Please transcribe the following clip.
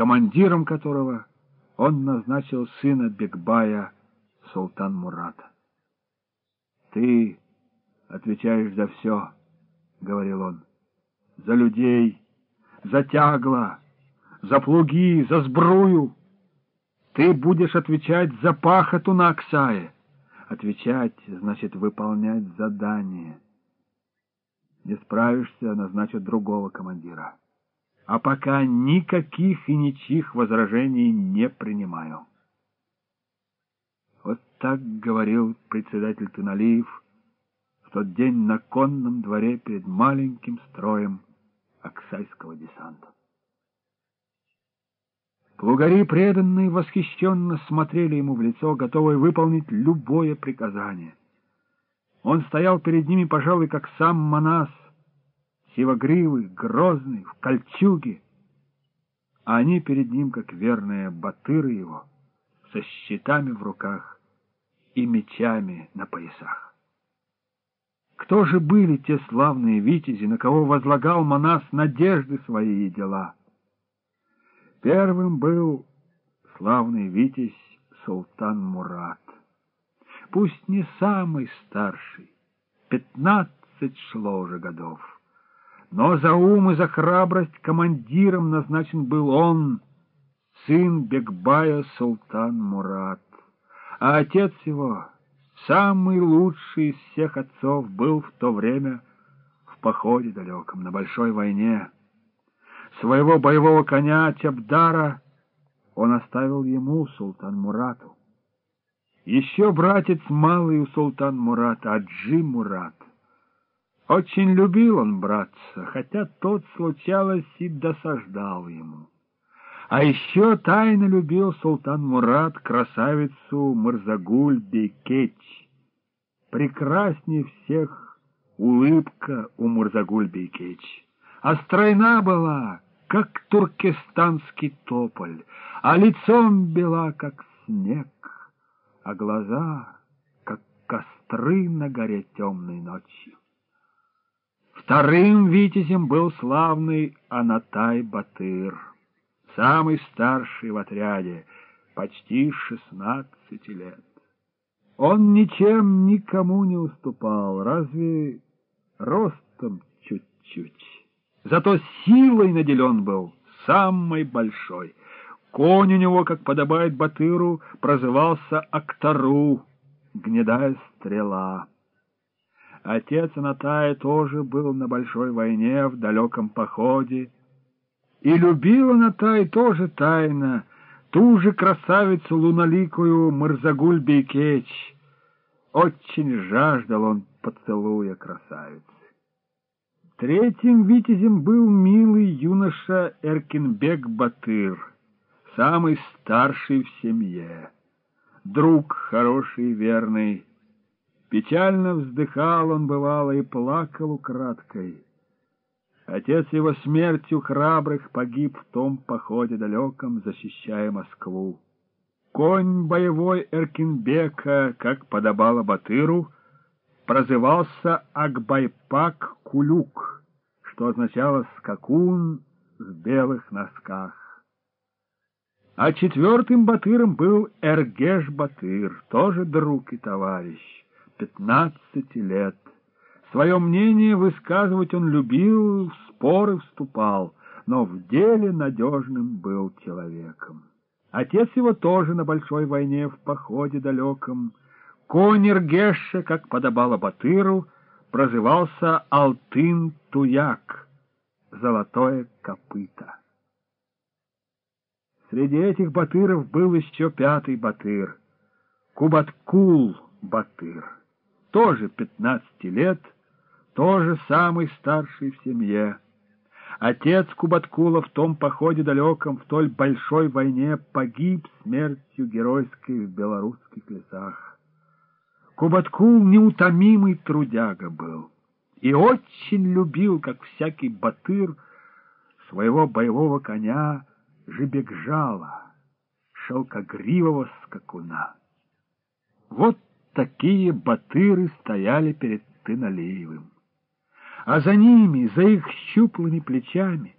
командиром которого он назначил сына Бекбая Султан Мурата. «Ты отвечаешь за все», — говорил он, — «за людей, за тягло, за плуги, за сбрую. Ты будешь отвечать за пахоту на Оксае. Отвечать значит выполнять задание. Не справишься, назначат другого командира. А пока никаких и ничьих возражений не принимаю. Вот так говорил председатель Туналиев в тот день на конном дворе перед маленьким строем Оксайского десанта. Плугари, преданные, восхищенно смотрели ему в лицо, готовые выполнить любое приказание. Он стоял перед ними, пожалуй, как сам Манас, сивогривый, грозный, в кольчуге, а они перед ним, как верные батыры его, со щитами в руках и мечами на поясах. Кто же были те славные витязи, на кого возлагал Манас надежды свои и дела? Первым был славный витязь Султан Мурат. Пусть не самый старший, пятнадцать шло уже годов, но за ум и за храбрость командиром назначен был он, сын Бекбая Султан Мурат. А отец его, самый лучший из всех отцов, был в то время в походе далеком, на большой войне. Своего боевого коня Чабдара он оставил ему, султан Мурату. Еще братец малый у султан Мурата, Аджи Мурат. Очень любил он братца, хотя тот, случалось, и досаждал ему. А еще тайно любил султан Мурат красавицу Мырзагуль Бейкеч. Прекрасней всех улыбка у Мурзагуль Бейкеч а стройна была, как туркестанский тополь, а лицом бела, как снег, а глаза, как костры на горе темной ночью. Вторым витязем был славный Анатай-Батыр, самый старший в отряде, почти шестнадцати лет. Он ничем никому не уступал, разве ростом чуть-чуть. Зато силой наделен был самой большой. Конь у него, как подобает Батыру, прозывался Актару, гнедая стрела. Отец Анатая тоже был на большой войне, в далеком походе. И любил Анатай тоже тайно ту же красавицу луналикую Мырзагуль Бейкеч. Очень жаждал он поцелуя красавицы. Третьим витязем был милый юноша Эркинбек Батыр, самый старший в семье, друг хороший и верный. Печально вздыхал он, бывало, и плакал украдкой. Отец его смертью храбрых погиб в том походе далеком, защищая Москву. Конь боевой Эркинбека, как подобало Батыру, прозывался Акбайпак Кулюк, что означало «скакун в белых носках». А четвертым батыром был Эргеш Батыр, тоже друг и товарищ, пятнадцати лет. Свое мнение высказывать он любил, в споры вступал, но в деле надежным был человеком. Отец его тоже на большой войне в походе далеком — Конер Геша, как подобало Батыру, прозывался Алтын-Туяк, золотое копыто. Среди этих батыров был еще пятый батыр, Кубаткул батыр, тоже пятнадцати лет, тоже самый старший в семье. Отец Кубаткула в том походе далеком, в той большой войне погиб смертью геройской в белорусских лесах. Кубаткул неутомимый трудяга был и очень любил, как всякий батыр, своего боевого коня Жибекжала, шелкогривого скакуна. Вот такие батыры стояли перед Тыналеевым. А за ними, за их щуплыми плечами,